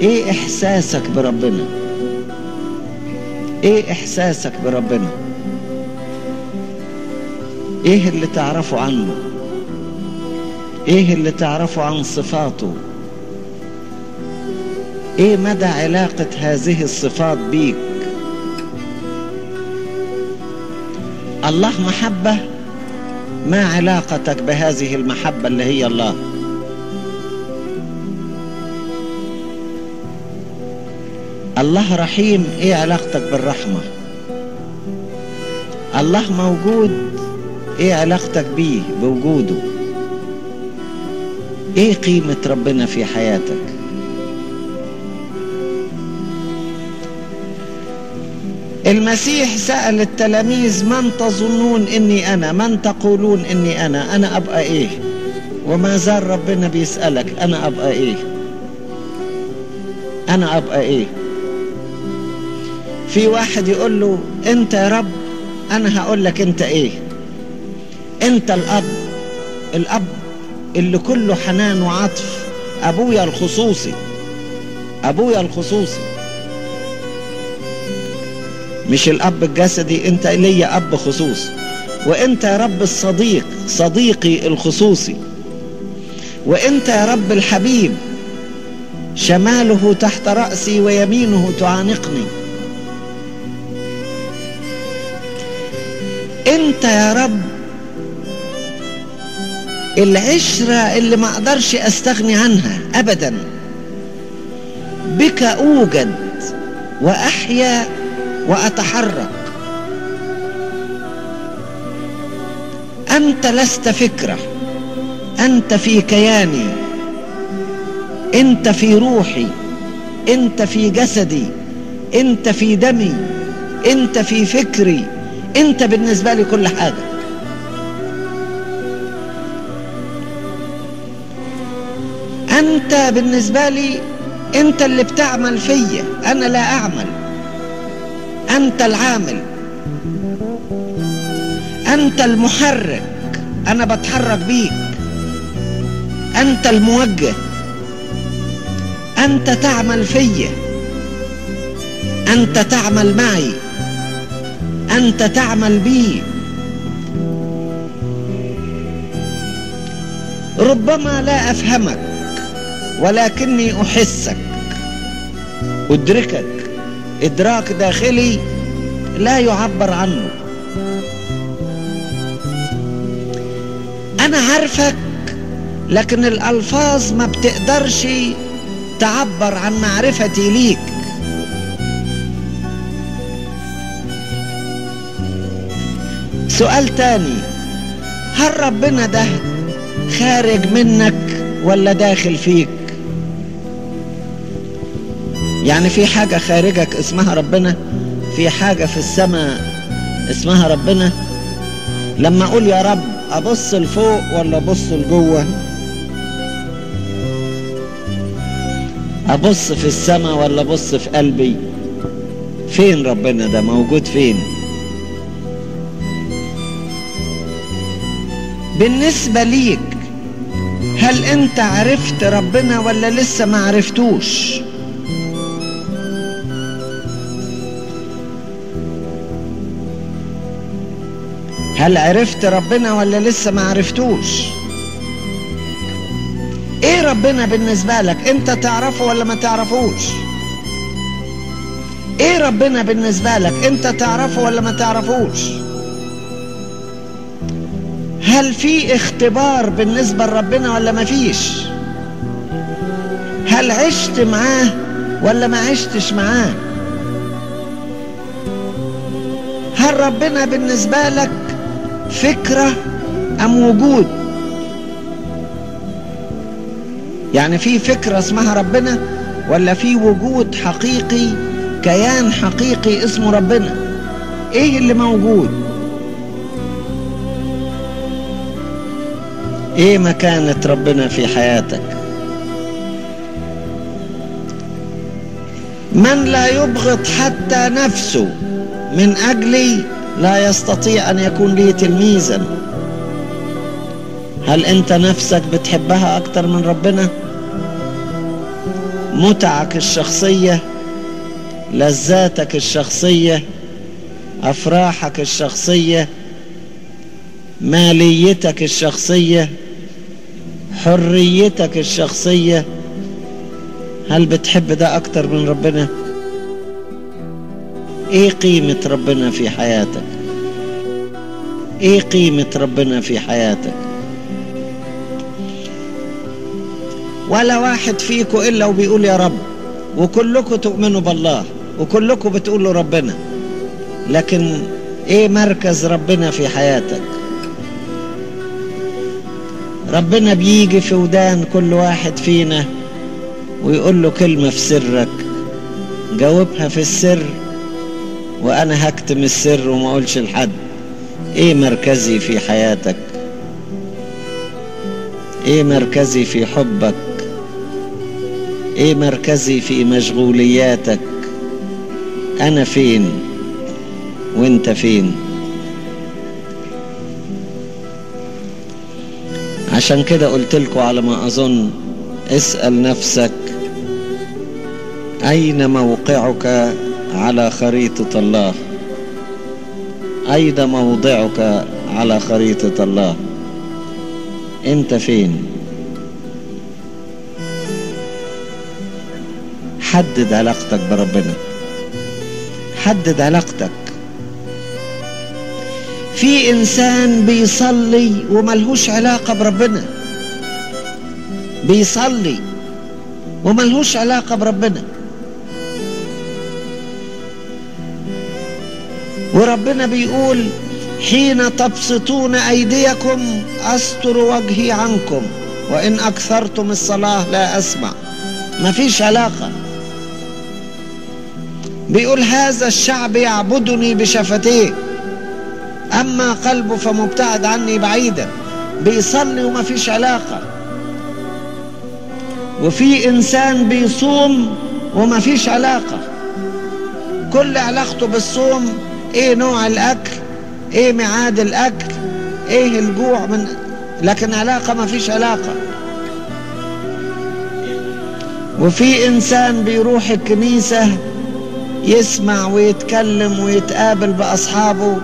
إيه احساسك بربنا؟ إيه احساسك بربنا؟ إيه اللي تعرفه عنه؟ إيه اللي تعرفه عن صفاته؟ إيه مدى علاقة هذه الصفات بيك؟ الله محبة ما علاقتك بهذه المحبة اللي هي الله؟ الله رحيم إيه علاقتك بالرحمة؟ الله موجود إيه علاقتك بيه بوجوده؟ إيه قيمة ربنا في حياتك؟ المسيح سأل التلاميذ من تظنون إني أنا؟ من تقولون إني أنا؟ أنا أبقى إيه؟ وما زال ربنا بيسألك أنا أبقى إيه؟ أنا أبقى إيه؟ في واحد يقول له أنت يا رب أنا هقول لك أنت إيه؟ أنت الأب الأب اللي كله حنان وعطف أبويا الخصوصي أبويا الخصوصي. مش الأب الجسدي أنت ليا أب خصوصي وأنت يا رب الصديق صديقي الخصوصي. وأنت يا رب الحبيب شماله تحت رأسي ويمينه تعانقني. انت يا رب العشرة اللي ما أقدرش استغني عنها ابدا. بك اوجد واحيا واتحرك. انت لست فكرة انت في كياني انت في روحي انت في جسدي انت في دمي انت في فكري. انت بالنسبة لي كل حاجة. انت بالنسبة لي انت اللي بتعمل فيا أنا لا اعمل. انت العامل. انت المحرك أنا بتحرك بيك. انت الموجه. انت تعمل فيا. انت تعمل معي. أنت تعمل بي. ربما لا أفهمك ولكني أحسك. أدركك إدراك داخلي لا يعبر عنه. أنا عارفك لكن الألفاظ ما بتقدرش تعبر عن معرفتي ليك. سؤال تاني. هل ربنا ده خارج منك ولا داخل فيك؟ يعني في حاجة خارجك اسمها ربنا في حاجة في السماء اسمها ربنا. لما أقول يا رب أبص لفوق ولا أبص لجوه؟ أبص في السماء ولا أبص في قلبي؟ فين ربنا ده؟ موجود فين؟ بالنسبة ليك هل أنت عرفت ربنا ولا لسه ما عرفتوش؟ هل عرفت ربنا ولا لسه ما عرفتوش؟ إيه ربنا بالنسبة لك؟ أنت تعرفه ولا ما تعرفوش؟ إيه ربنا بالنسبة لك؟ أنت تعرفه ولا ما تعرفوش؟ هل في اختبار بالنسبة لربنا ولا ما فيش؟ هل عشت معاه ولا ما عشتش معاه؟ هل ربنا بالنسبة لك فكرة أم وجود؟ يعني في فكرة اسمها ربنا ولا في وجود حقيقي كيان حقيقي اسمه ربنا؟ إيه اللي موجود؟ إيه مكانة ربنا في حياتك؟ من لا يبغض حتى نفسه من أجلي لا يستطيع أن يكون لي تلميذا. هل أنت نفسك بتحبها أكتر من ربنا؟ متعك الشخصية لذاتك الشخصية أفراحك الشخصية ماليتك الشخصية حريتك الشخصية هل بتحب ده أكتر من ربنا؟ إيه قيمة ربنا في حياتك؟ إيه قيمة ربنا في حياتك؟ ولا واحد فيكم إلا وبيقول يا رب وكلكم تؤمنوا بالله وكلكم بتقولوا ربنا لكن إيه مركز ربنا في حياتك ربنا بيجي في ودان كل واحد فينا ويقول له كلمة في سرك. جاوبها في السر وأنا هكتم السر وما أقولش لحد. إيه مركزي في حياتك؟ إيه مركزي في حبك؟ إيه مركزي في مشغولياتك؟ أنا فين؟ وأنت فين؟ عشان كده قلت لكم على ما أظن اسأل نفسك أين موقعك على خريطة الله؟ أين موضعك على خريطة الله؟ أنت فين؟ حدد علاقتك بربنا. حدد علاقتك. في إنسان بيصلي وملهوش علاقة بربنا. بيصلي وملهوش علاقة بربنا. وربنا بيقول حين تبسطون أيديكم أستر وجهي عنكم وإن أكثرتم الصلاة لا أسمع. مفيش علاقة. بيقول هذا الشعب يعبدني بشفتيه. أما قلبه فمبتعد عني بعيدا بيصلي وما فيش علاقة. وفي إنسان بيصوم وما فيش علاقة. كل علاقته بالصوم إيه نوع الأكل؟ إيه ميعاد الأكل؟ إيه الجوع من؟ لكن علاقة ما فيش علاقة. وفي إنسان بيروح الكنيسة يسمع ويتكلم ويتقابل بأصحابه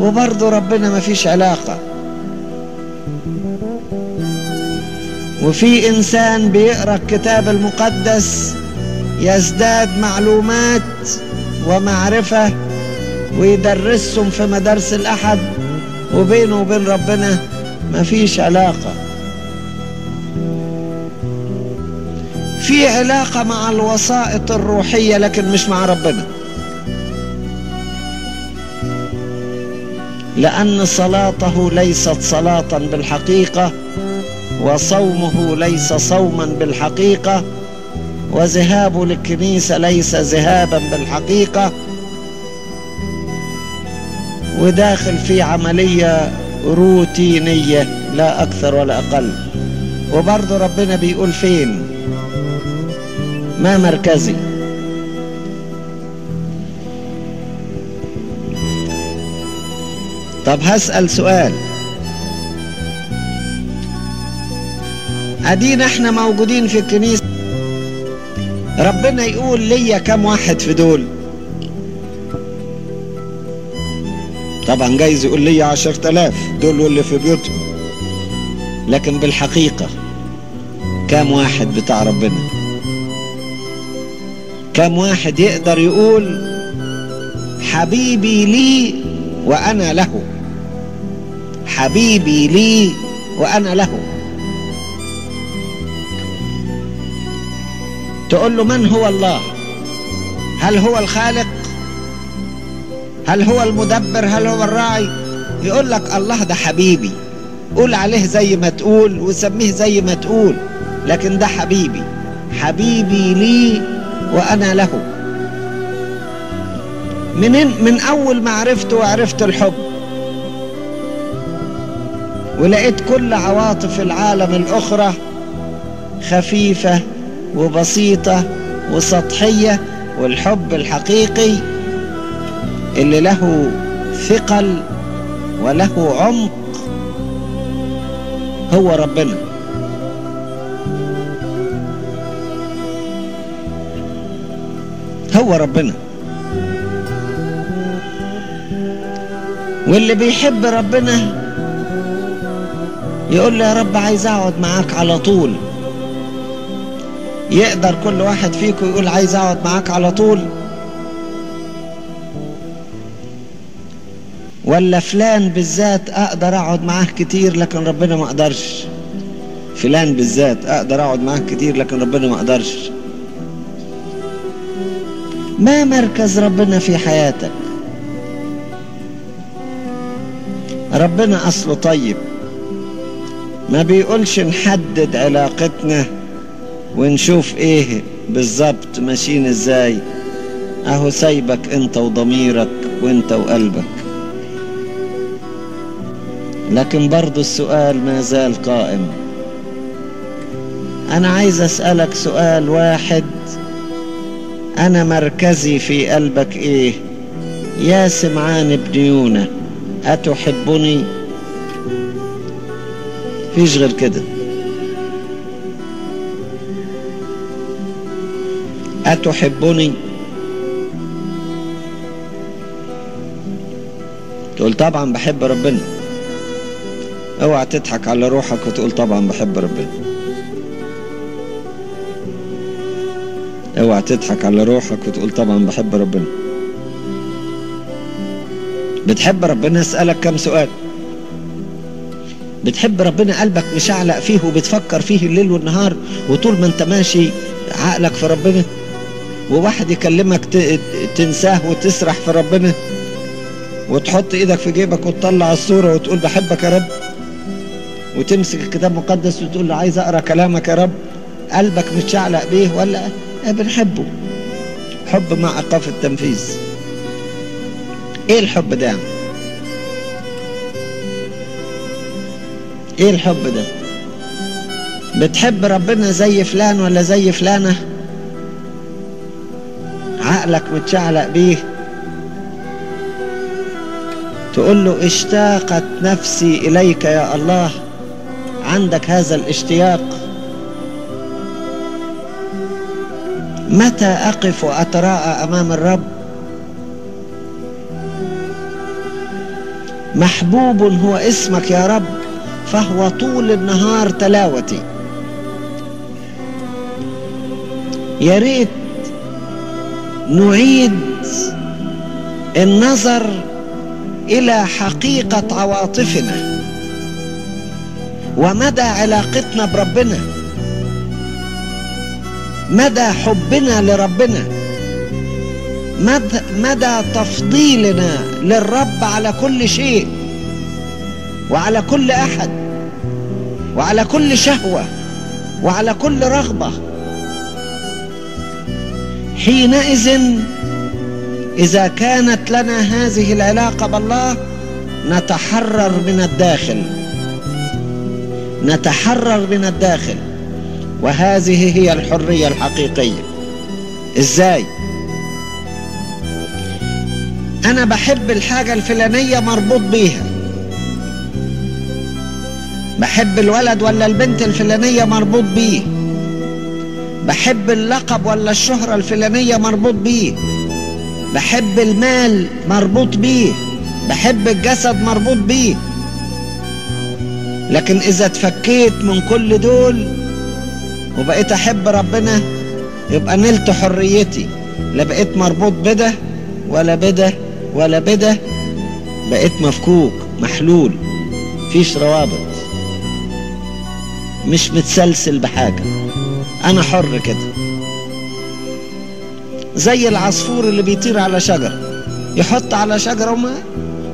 وبرضه ربنا ما فيش علاقة. وفي إنسان بيقرأ الكتاب المقدس يزداد معلومات ومعرفة ويدرسهم في مدارس الأحد وبينه وبين ربنا ما فيش علاقة. في علاقة مع الوسائط الروحية لكن مش مع ربنا. لأن صلاته ليست صلاة بالحقيقة وصومه ليس صوما بالحقيقة وذهابه للكنيسة ليس ذهابا بالحقيقة. وداخل في عملية روتينية لا أكثر ولا أقل. وبرضه ربنا بيقول فين؟ ما مركزي. طب هسأل سؤال. أدينا إحنا موجودين في الكنيسة. ربنا يقول ليا كم واحد في دول. طبعا جايز يقول لي عشر تلاف دول واللي في بيوتهم. لكن بالحقيقة كم واحد بتاع ربنا؟ كم واحد يقدر يقول حبيبي لي وأنا له؟ حبيبي لي وأنا له. تقول له من هو الله؟ هل هو الخالق؟ هل هو المدبر؟ هل هو الراعي؟ يقول لك الله ده حبيبي. قول عليه زي ما تقول وسميه زي ما تقول لكن ده حبيبي. حبيبي لي وأنا له. من من أول ما عرفته وعرفت الحب. ولقيت كل عواطف العالم الأخرى خفيفة وبسيطة وسطحية والحب الحقيقي اللي له ثقل وله عمق هو ربنا. هو ربنا. واللي بيحب ربنا يقول له يا رب عايز أقعد معاك على طول. يقدر كل واحد فيكم يقول عايز أقعد معاك على طول؟ ولا فلان بالذات أقدر أقعد معاه كتير لكن ربنا ما أقدرش فلان بالذات أقدر أقعد معاه كتير لكن ربنا ما أقدرش ما مركز ربنا في حياتك؟ ربنا أصله طيب. ما بيقولش نحدد علاقتنا ونشوف إيه بالظبط ماشيين إزاي. أهو سايبك أنت وضميرك وأنت وقلبك. لكن برضو السؤال ما زال قائم. أنا عايز أسألك سؤال واحد. أنا مركزي في قلبك إيه؟ يا سمعان ابن يونا أتحبني؟ فيش غير كده. أتحبني تقول طبعا بحب ربنا. أوعى تضحك على روحك وتقول طبعا بحب ربنا. أوعى تضحك على روحك وتقول طبعا بحب ربنا. بتحب ربنا؟ أسألك كم سؤال. بتحب ربنا قلبك مشعلق فيه وبتفكر فيه الليل والنهار وطول ما انت ماشي عقلك في ربنا وواحد يكلمك تنساه وتسرح في ربنا وتحط إيدك في جيبك وتطلع الصورة وتقول بحبك يا رب وتمسك الكتاب المقدس وتقول له عايز أقرأ كلامك يا رب قلبك متشعلق بيه ولا آه بنحبه؟ حب مع إيقاف التنفيذ. إيه الحب ده إيه الحب ده؟ بتحب ربنا زي فلان ولا زي فلانة؟ عقلك متشعلق بيه. تقول له اشتاقت نفسي إليك يا الله. عندك هذا الاشتياق؟ متى أقف وأتراءى أمام الرب؟ محبوب هو اسمك يا رب. فهو طول النهار تلاوتي. يا ريت نعيد النظر إلى حقيقة عواطفنا ومدى علاقتنا بربنا مدى حبنا لربنا مدى, مدى تفضيلنا للرب على كل شيء. وعلى كل أحد وعلى كل شهوة وعلى كل رغبة. حينئذ إذا كانت لنا هذه العلاقة بالله نتحرر من الداخل. نتحرر من الداخل. وهذه هي الحرية الحقيقية. إزاي؟ أنا بحب الحاجة الفلانية مربوط بيها. بحب الولد ولا البنت الفلانية مربوط بيه؟ بحب اللقب ولا الشهرة الفلانية مربوط بيه؟ بحب المال مربوط بيه؟ بحب الجسد مربوط بيه؟ لكن إذا اتفكيت من كل دول وبقيت أحب ربنا يبقى نلت حريتي. لا بقيت مربوط بده ولا بده ولا بده بقيت مفكوك محلول. فيش روابط. مش متسلسل بحاجة. أنا حر كده. زي العصفور اللي بيطير على شجر يحط على شجرة وما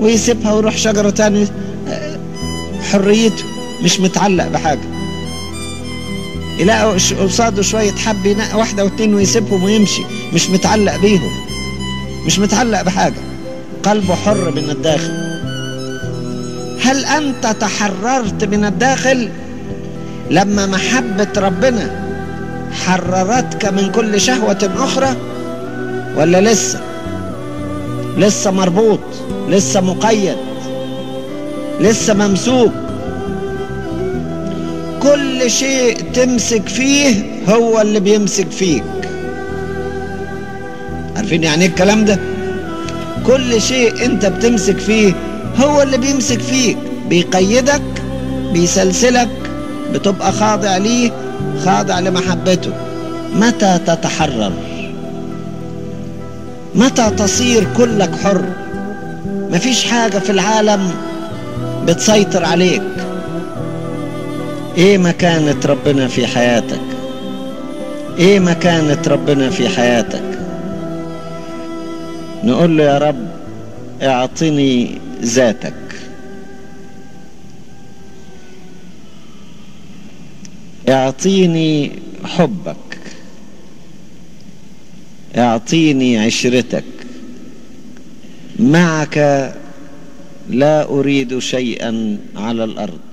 ويسيبها ويروح شجرة تاني. حريته. مش متعلق بحاجة. يلاقوا قصاده شوية حب ينقى واحدة واتنين ويسيبهم ويمشي. مش متعلق بيهم. مش متعلق بحاجة. قلبه حر من الداخل. هل أنت تحررت من الداخل؟ لما محبة ربنا حررتك من كل شهوة أخرى ولا لسه؟ لسه مربوط لسه مقيد لسه ممسوك. كل شيء تمسك فيه هو اللي بيمسك فيك. عارفين يعني إيه الكلام ده؟ كل شيء أنت بتمسك فيه هو اللي بيمسك فيك. بيقيدك بيسلسلك بتبقى خاضع ليه؟ خاضع لمحبته. متى تتحرر؟ متى تصير كلك حر؟ مفيش حاجة في العالم بتسيطر عليك. إيه مكانة ربنا في حياتك؟ إيه مكانة ربنا في حياتك؟ نقول له يا رب اعطني ذاتك. اعطيني حبك. اعطيني عشرتك. معك لا أريد شيئا على الأرض.